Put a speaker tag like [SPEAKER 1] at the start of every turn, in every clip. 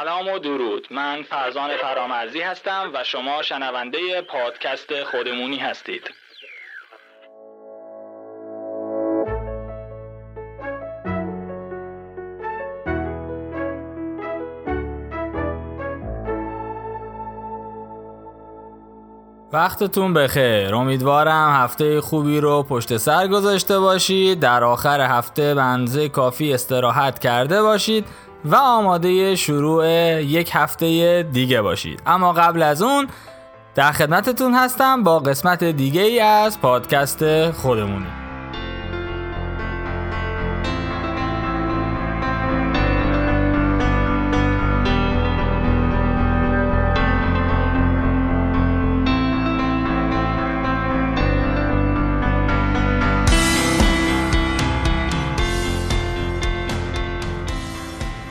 [SPEAKER 1] سلام و درود. من فرزان فرامرزی هستم و شما شنونده پادکست خودمونی هستید. وقتتون بخیر. امیدوارم هفته خوبی رو پشت سر گذاشته باشید. در آخر هفته بنزه کافی استراحت کرده باشید. و آماده شروع یک هفته دیگه باشید. اما قبل از اون در خدمتتون هستم با قسمت دیگه ای از پادکست خودمونی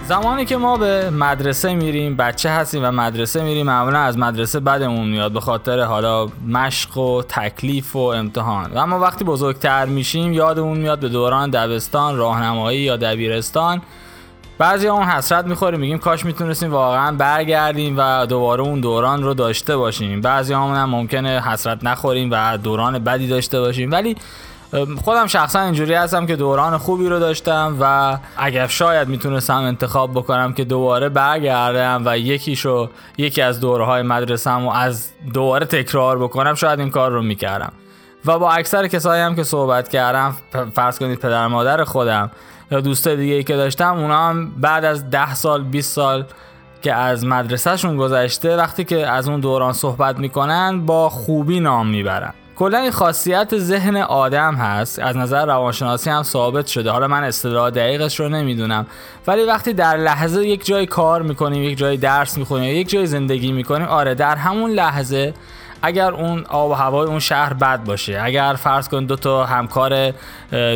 [SPEAKER 1] زمانی که ما به مدرسه میریم بچه هستیم و مدرسه میریم معمولا از مدرسه بدمون میاد به خاطر حالا مشق و تکلیف و امتحان. و اما وقتی بزرگتر میشیم یادمون میاد به دوران دبستان راهنمایی یا دبیرستان بعضی اون حسرت می‌خوریم میگیم کاش می‌تونستیم واقعا برگردیم و دوباره اون دوران رو داشته باشیم. بعضی همون هم ممکنه حسرت نخوریم و دوران بدی داشته باشیم. ولی خودم شخصا اینجوری هستم که دوران خوبی رو داشتم و اگر شاید می‌تونستم انتخاب بکنم که دوباره برگردم و یکیشو یکی از دورهای مدرسم و از دوباره تکرار بکنم شاید این کار رو می‌کردم. و با اکثر کسایی هم که صحبت کردم فرض کنید پدر مادر خودم یا دوست دیگه ای که داشتم اونا هم بعد از ده سال 20 سال که از مدرسهشون گذشته وقتی که از اون دوران صحبت می‌کنن با خوبی نام می‌برن. کلا این خاصیت ذهن آدم هست. از نظر روانشناسی هم ثابت شده. حالا من اصطلاح دقیقش رو نمی‌دونم. ولی وقتی در لحظه یک جای کار می‌کنیم یک جای درس می‌خونیم یک جای زندگی می‌کنیم آره در همون لحظه اگر اون آب و هوای اون شهر بد باشه اگر فرض کن دو تا همکار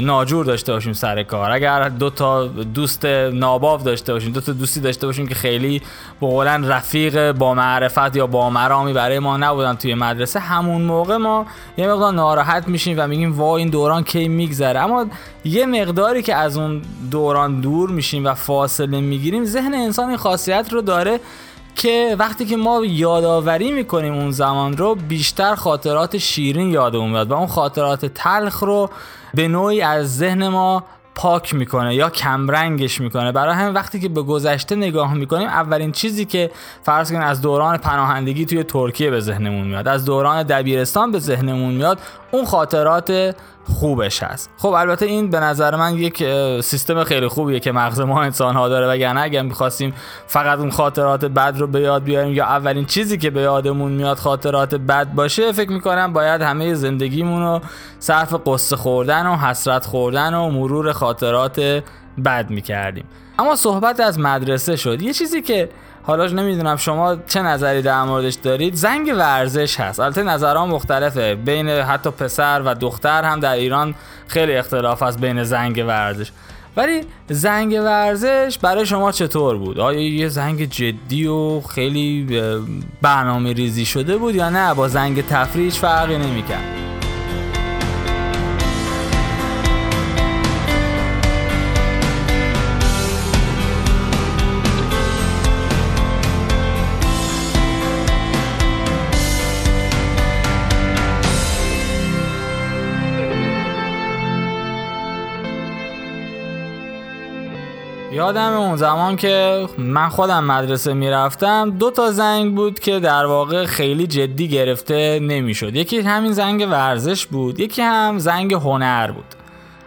[SPEAKER 1] ناجور داشته باشیم سر کار اگر دو تا دوست ناباف داشته باشیم دو تا دوستی داشته باشیم که خیلی بقولن رفیق با معرفت یا با مرامی برای ما نبودن توی مدرسه همون موقع ما یه مقدار ناراحت میشیم و میگیم وا این دوران کی میگذره. اما یه مقداری که از اون دوران دور میشیم و فاصله می‌گیریم ذهن انسان این خاصیت رو داره که وقتی که ما یادآوری می‌کنیم اون زمان رو بیشتر خاطرات شیرین یادمون میاد و اون خاطرات تلخ رو به نوعی از ذهن ما پاک می‌کنه یا کمرنگش می‌کنه. برای همین وقتی که به گذشته نگاه می‌کنیم اولین چیزی که فرض کنید از دوران پناهندگی توی ترکیه به ذهنمون میاد از دوران دبیرستان به ذهنمون میاد اون خاطرات خوبش هست. خب البته این به نظر من یک سیستم خیلی خوبیه که مغز ما انسان ها داره. وگرنه اگر می‌خواستیم فقط اون خاطرات بد رو به یاد بیاریم یا اولین چیزی که به یادمون میاد خاطرات بد باشه فکر می‌کنم باید همه زندگیمون رو صرف قصه خوردن و حسرت خوردن و مرور خاطرات بد می‌کردیم. اما صحبت از مدرسه شد. یه چیزی که حالا نمی‌دونم شما چه نظری در موردش دارید. زنگ ورزش هست. البته نظرها مختلفه. بین حتی پسر و دختر هم در ایران خیلی اختلاف هست بین زنگ ورزش. ولی زنگ ورزش برای شما چطور بود؟ آیا یه زنگ جدی و خیلی برنامه ریزی شده بود یا نه؟ با زنگ تفریح فرقی نمی‌کرد؟ یادم اون زمان که من خودم مدرسه می‌رفتم دو تا زنگ بود که در واقع خیلی جدی گرفته نمی‌شد. یکی همین زنگ ورزش بود یکی هم زنگ هنر بود.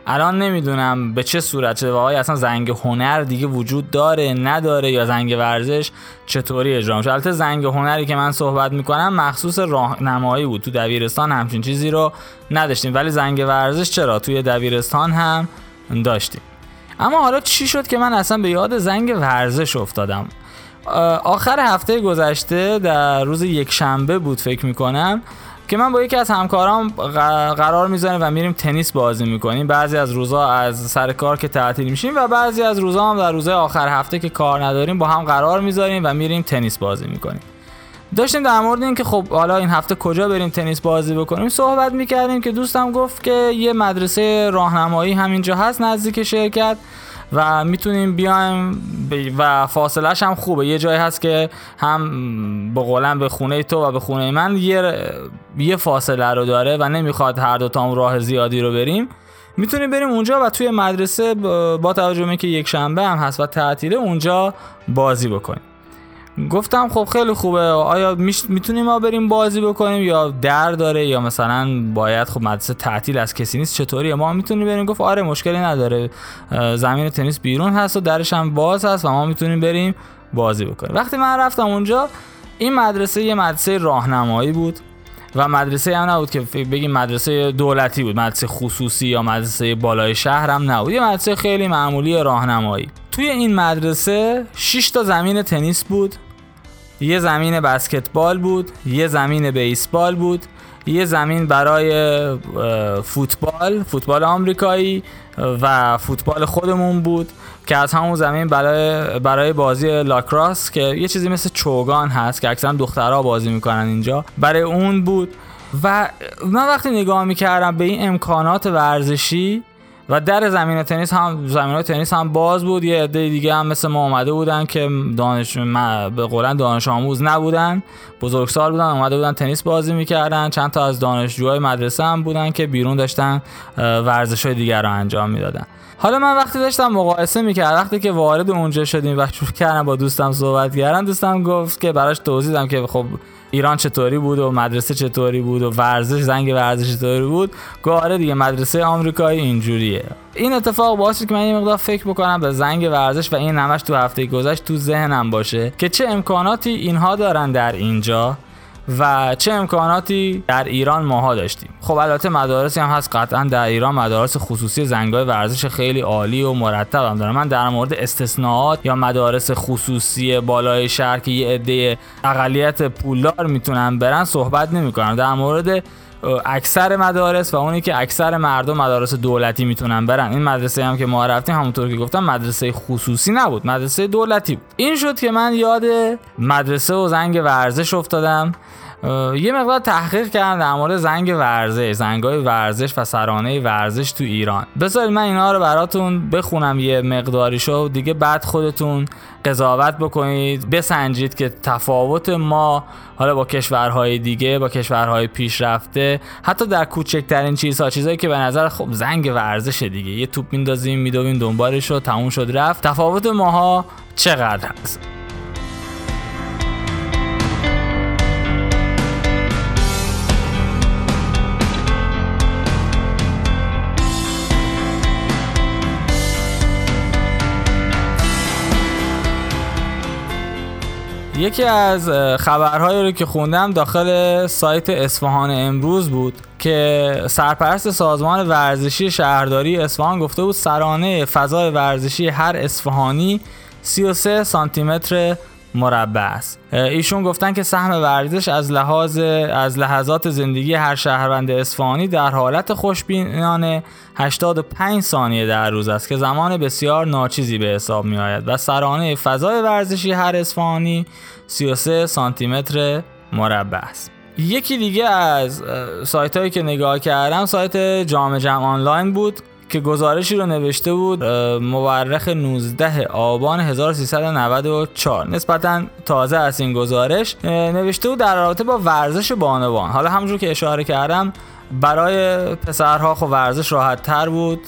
[SPEAKER 1] الان نمی‌دونم به چه صورت شده واقعا اصلا زنگ هنر دیگه وجود داره نداره یا زنگ ورزش چطوری اجرا میشه. البته زنگ هنری که من صحبت می‌کنم مخصوص راهنمایی بود. تو دبیرستان همچین چیزی رو نداشتیم. ولی زنگ ورزش چرا؟ توی دبیرستان هم داشتیم. اما حالا چی شد که من اصلا به یاد زنگ ورزش افتادم؟ آخر هفته گذشته در روز یک شنبه بود فکر می‌کنم که من با یکی از همکارام قرار می‌زنیم و میریم تنیس بازی می‌کنیم. بعضی از روزها از سر کار که تعطیل میشیم و بعضی از روزها هم در روزهای آخر هفته که کار نداریم با هم قرار می‌ذاریم و میریم تنیس بازی می‌کنیم. داشتیم در مورد این که خب حالا این هفته کجا بریم تنیس بازی بکنیم صحبت می‌کردیم که دوستم گفت که یه مدرسه راهنمایی همینجا هست نزدیک شرکت و می‌تونیم بیایم و فاصلهش هم خوبه. یه جایی هست که هم به قولن به خونه تو و به خونه من یه, یه فاصله رو داره و نمی‌خواد هر دو تا راه زیادی رو بریم. می‌تونیم بریم اونجا و توی مدرسه با توجه که یک شنبه هم هست و تعطیله اونجا بازی بکنیم. گفتم خب خیلی خوبه. آیا می‌تونیم ما بریم بازی بکنیم یا در داره یا مثلا باید خب مدرسه تعطیل از کسی نیست چطوری ما می‌تونیم بریم. گفت آره مشکلی نداره. زمین تنیس بیرون هست و درش هم باز هست و ما می‌تونیم بریم بازی بکنیم. وقتی من رفتم اونجا این مدرسه یه مدرسه راهنمایی بود و مدرسه هم نبود که بگیم مدرسه دولتی بود. مدرسه خصوصی یا مدرسه بالای شهر هم نبود. یه مدرسه خیلی معمولی راهنمایی. توی این مدرسه 6 تا زمین تنیس بود. یه زمین بسکتبال بود یه زمین بیسبال بود یه زمین برای فوتبال فوتبال آمریکایی و فوتبال خودمون بود که از همون زمین برای برای بازی لاکراس که یه چیزی مثل چوگان هست که اکثرا دخترها بازی می‌کنن اینجا برای اون بود. و من وقتی نگاه می‌کردم به این امکانات ورزشی و در زمین تنیس هم زمین تنیس هم باز بود. یه عده دیگه هم مثل ما اومده بودن که دانش به قولن دانش آموز نبودن. بزرگسال بودن اومده بودن تنیس بازی می‌کردن. چند تا از دانشجوهای مدرسه هم بودن که بیرون داشتن ورزش های دیگر رو انجام می‌دادن. حالا من وقتی داشتم مقایسه می‌کردم وقتی که وارد اونجا شدیم و شروع کردم با دوستم صحبت کردم دوستم گفت که براش توضیح دادم که خب ایران چطوری بود و مدرسه چطوری بود و ورزش زنگ ورزش چطوری بود؟ گاره دیگه مدرسه آمریکایی اینجوریه. این اتفاق باعث که من یه مقدار فکر بکنم به زنگ ورزش و این نمش تو هفته گذشت تو ذهنم باشه که چه امکاناتی اینها دارن در اینجا. و چه امکاناتی در ایران ماها داشتیم. خب البته مدارسی هم هست قطعا در ایران مدارس خصوصی زنگای ورزش خیلی عالی و مرتب هم دارم من در مورد استثناءات یا مدارس خصوصی بالای شهر که یه عده اقلیت پولدار می‌تونن برن صحبت نمی کنم در مورد اکثر مدارس و اونی که اکثر مردم مدارس دولتی می‌تونن برن. این مدرسه هم که ما رفتیم همونطور که گفتم مدرسه خصوصی نبود مدرسه دولتی بود. این شد که من یاد مدرسه و زنگ ورزش افتادم. یه مقدار تحقیق کردم در مورد زنگ ورزش زنگای ورزش و سرانه ورزش تو ایران. بذارید من اینا رو براتون بخونم یه مقداری شو دیگه بعد خودتون قضاوت بکنید. بسنجید که تفاوت ما حالا با کشورهای دیگه با کشورهای پیشرفته حتی در کوچکترین چیزها چیزایی که به نظر خب زنگ ورزش دیگه. یه توپ میندازیم میدویم دنبالش رو تموم شد رفت. تفاوت ماها چقدر هست؟ یکی از خبرهایی رو که خوندم داخل سایت اصفهان امروز بود که سرپرست سازمان ورزشی شهرداری اصفهان گفته بود سرانه فضای ورزشی هر اصفهانی 33 سانتی متر مربع است. ایشون گفتن که سهم ورزش از لحاظ از لحظات زندگی هر شهروند اصفهانی در حالت خوشبینانه 85 ثانیه در روز است که زمان بسیار ناچیزی به حساب می آید و سرانه فضای ورزشی هر اصفهانی 33 سانتی متر مربع است. یکی دیگه از سایت هایی که نگاه کردم سایت جامع جمع آنلاین بود. که گزارشی رو نوشته بود مورخ 19 آبان 1394 نسبتا تازه از این گزارش نوشته بود در رابطه با ورزش بانوان. حالا همونجور که اشاره کردم برای پسرها خب ورزش راحت تر بود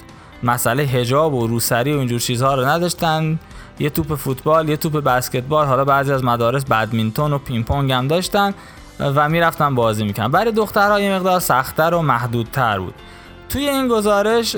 [SPEAKER 1] مسئله هجاب و روسری و اینجور چیزها رو نداشتن. یه توپ فوتبال یه توپ بسکتبال حالا بعضی از مدارس بدمینتون و پینگ هم داشتن و می‌رفتن بازی می‌کنن برای دخترها یه مقدار سختتر و محدودتر بود. توی این گزارش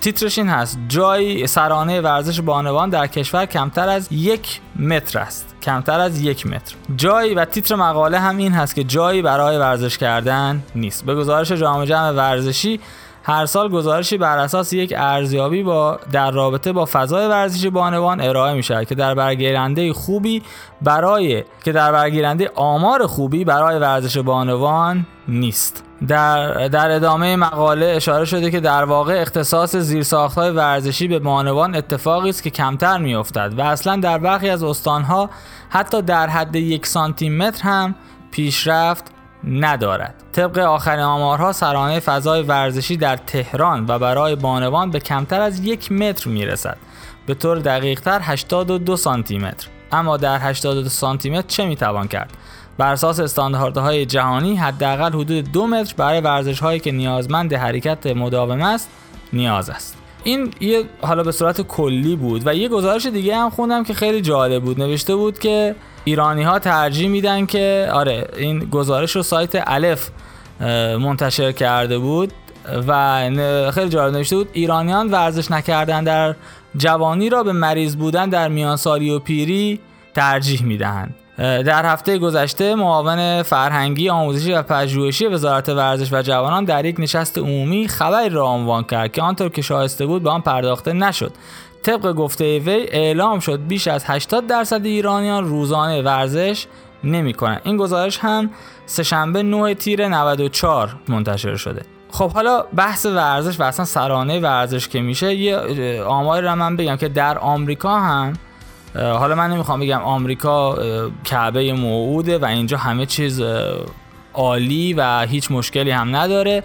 [SPEAKER 1] تیترش این هست. جای سرانه ورزش بانوان در کشور کمتر از یک متر است. کمتر از یک متر. جایی و تیتر مقاله هم این هست که جایی برای ورزش کردن نیست. به گزارش جامعه جمع ورزشی هر سال گزارشی بر اساس یک ارزیابی با در رابطه با فضای ورزشی بانوان ارائه می شود که در برگیرنده خوبی برای که در برگیرنده آمار خوبی برای ورزش بانوان نیست. در, در ادامه مقاله اشاره شده که در واقع اختصاص زیرساختهای ورزشی به بانوان اتفاقی است که کمتر میافتد و اصلا در برخی از استانها حتی در حد یک سانتی متر هم پیشرفت ندارد. طبق آخرین آمارها سرانه فضای ورزشی در تهران و برای بانوان به کمتر از یک متر می‌رسد. به طور دقیق تر 82 سانتی متر اما در 82 سانتی متر چه می‌توان کرد؟ بر اساس استانداردهای جهانی حداقل حدود دو متر برای ورزش هایی که نیازمند حرکت مداوم است نیاز است. این یه حالا به صورت کلی بود و یه گزارش دیگه هم خوندم که خیلی جالب بود. نوشته بود که ایرانی ها ترجیح میدن که آره این گزارش رو سایت الف منتشر کرده بود و خیلی جالب نوشته بود ایرانیان ورزش نکردن در جوانی را به مریض بودن در میان سالی و پیری ترجیح می‌دهند. در هفته گذشته معاون فرهنگی آموزشی و پژوهشی وزارت ورزش و جوانان در یک نشست عمومی خبری را عنوان کرد که آنطور که شایسته بود به آن پرداخته نشد طبق گفته وی اعلام شد بیش از 80 درصد ایرانیان روزانه ورزش نمی کنند. این گزارش هم سهشنبه 9 تیر 94 منتشر شده خب حالا بحث ورزش و اصلا سرانه ورزش که میشه یه آماری را من بگم که در آمریکا هم حالا من نمی‌خوام بگم آمریکا کعبه موعوده و اینجا همه چیز عالی و هیچ مشکلی هم نداره.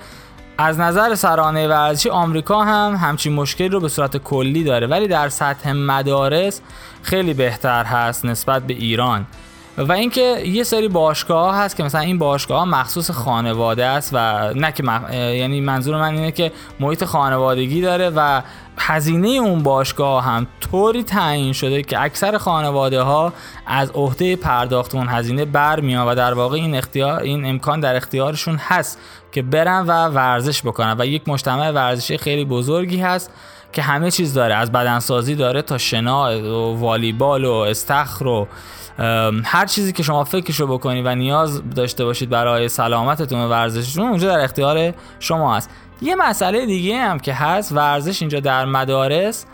[SPEAKER 1] از نظر سرانه ورزشی آمریکا هم همچین مشکلی رو به صورت کلی داره ولی در سطح مدارس خیلی بهتر هست نسبت به ایران. و اینکه یه سری باشگاه هست که مثلا این باشگاه مخصوص خانواده است و نه که یعنی منظور من اینه که محیط خانوادگی داره و هزینه اون باشگاه هم طوری تعیین شده که اکثر خانواده ها از عهده پرداخت اون هزینه برمیان و در واقع این اختیار این امکان در اختیارشون هست که برن و ورزش بکنن. و یک مجتمع ورزشی خیلی بزرگی هست که همه چیز داره. از بدنسازی داره تا شنا و والیبال و استخر و هر چیزی که شما فکرشو بکنی و نیاز داشته باشید برای سلامتتون و ورزشتون اونجا در اختیار شما هست. یه مسئله دیگه هم که هست ورزش اینجا در مدارس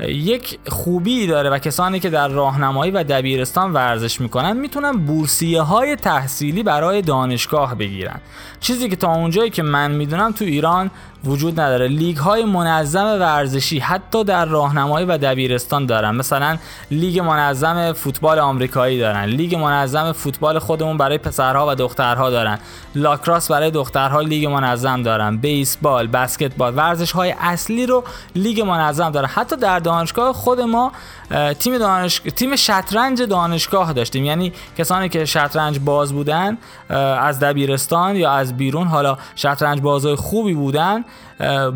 [SPEAKER 1] یک خوبی داره و کسانی که در راهنمایی و دبیرستان ورزش می‌کنن می‌تونن بورسیه های تحصیلی برای دانشگاه بگیرن. چیزی که تا اونجایی که من می‌دونم تو ایران وجود نداره. لیگ های منظم ورزشی حتی در راهنمایی و دبیرستان دارن. مثلا لیگ منظم فوتبال آمریکایی دارن. لیگ منظم فوتبال خودمون برای پسرها و دخترها دارن. lacrosse برای دخترها لیگ منظم دارن. بیسبال بسکتبال ورزش های اصلی رو لیگ منظم دارن. حتی در دانشگاه خود ما تیم دانش... تیم شطرنج دانشگاه داشتیم. یعنی کسانی که شطرنج باز بودن از دبیرستان یا از بیرون حالا شطرنج بازای خوبی بودن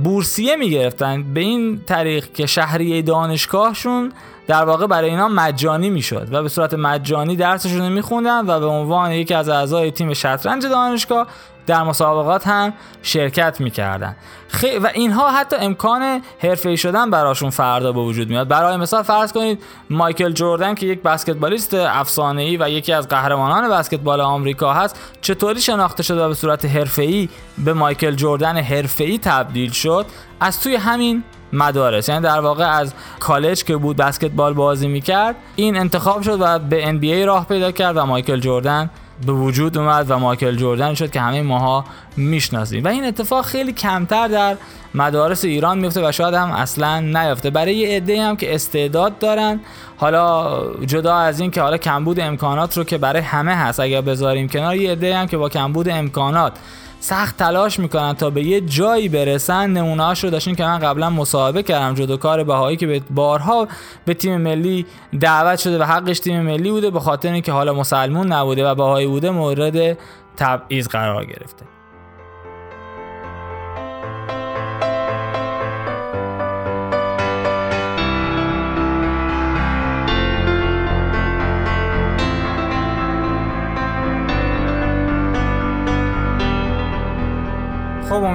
[SPEAKER 1] بورسیه می‌گرفتن. به این طریق که شهریه دانشگاهشون در واقع برای اینا مجانی می‌شد و به صورت مجانی درسشون رو میخوندن و به عنوان یکی از اعضای تیم شطرنج دانشگاه در مسابقات هم شرکت می‌کردن. خی... و اینها حتی امکان حرفه‌ای شدن براشون فردا به وجود میاد. برای مثال فرض کنید مایکل جوردن که یک بسکتبالیست افسانه‌ای و یکی از قهرمانان بسکتبال آمریکا هست چطوری شناخته شده و به صورت حرفه‌ای به مایکل جوردن حرفه‌ای تبدیل شد؟ از توی همین مدارس. یعنی در واقع از کالج که بود بسکتبال بازی می‌کرد این انتخاب شد و به NBA راه پیدا کرد و مایکل جوردن به وجود اومد و مایکل جوردن شد که همه ماها می‌شناسیم. و این اتفاق خیلی کمتر در مدارس ایران میفته و شاید هم اصلا نیفته برای یه عده هم که استعداد دارن حالا جدا از این که حالا کمبود امکانات رو که برای همه هست اگر بذاریم کنار یه عده هم که با کمبود امکانات سخت تلاش می‌کنن تا به یه جایی برسن. نمونهاش رو داشتین که من قبلا مصاحبه کردم جدوکار بهایی که به بارها به تیم ملی دعوت شده و حقش تیم ملی بوده به خاطر اینکه حالا مسلمون نبوده و بهایی بوده مورد تبعیض قرار گرفته.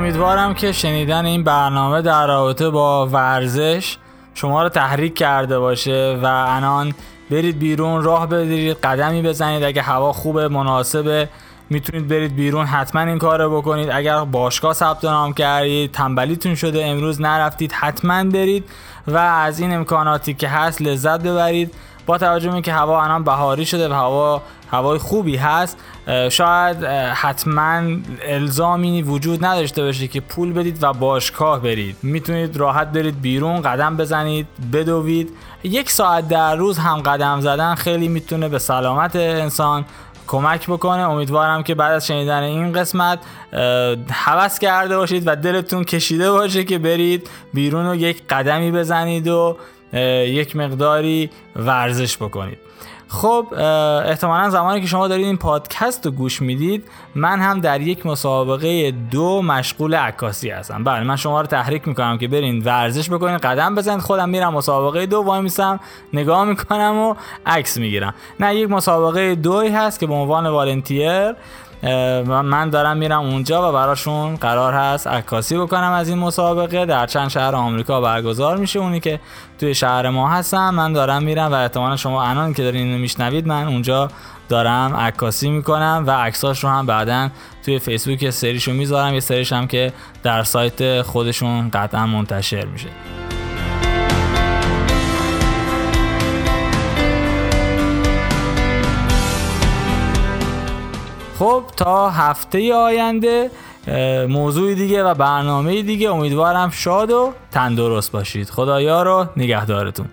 [SPEAKER 1] امیدوارم که شنیدن این برنامه در رابطه با ورزش شما رو تحریک کرده باشه و الان برید بیرون راه بدید قدمی بزنید. اگه هوا خوبه مناسبه می‌تونید برید بیرون. حتما این کار رو بکنید. اگر باشگاه ثبت نام کردید تنبلیتون شده امروز نرفتید حتما برید و از این امکاناتی که هست لذت ببرید. با توجه به که هوا الان بهاری شده و هوا هوای خوبی هست شاید حتما الزامی وجود نداشته باشه که پول بدید و باشگاه برید. می‌تونید راحت برید بیرون قدم بزنید بدوید. یک ساعت در روز هم قدم زدن خیلی می‌تونه به سلامت انسان کمک بکنه. امیدوارم که بعد از شنیدن این قسمت حوض کرده باشید و دلتون کشیده باشه که برید بیرون و یک قدمی بزنید و یک مقداری ورزش بکنید. خب احتمالا زمانی که شما دارید این پادکست رو گوش می‌دید من هم در یک مسابقه دو مشغول عکاسی هستم. بله من شما رو تحریک می‌کنم که برین ورزش بکنین قدم بزنید خودم میرم مسابقه دو وای میسم نگاه می‌کنم و عکس می‌گیرم. نه یک مسابقه دوی هست که به عنوان والنتیر من دارم میرم اونجا و براشون قرار هست عکاسی بکنم از این مسابقه. در چند شهر آمریکا برگزار میشه اونی که توی شهر ما هستم من دارم میرم و احتمالا شما الان که دارین میشنوید من اونجا دارم عکاسی می‌کنم و عکساش رو هم بعدا توی فیسبوک سریشو می‌ذارم. یه سریش هم که در سایت خودشون قطعا منتشر میشه. خب تا هفته آینده موضوع دیگه و برنامه دیگه امیدوارم شاد و تندرست باشید. خدایا رو نگهدارتون.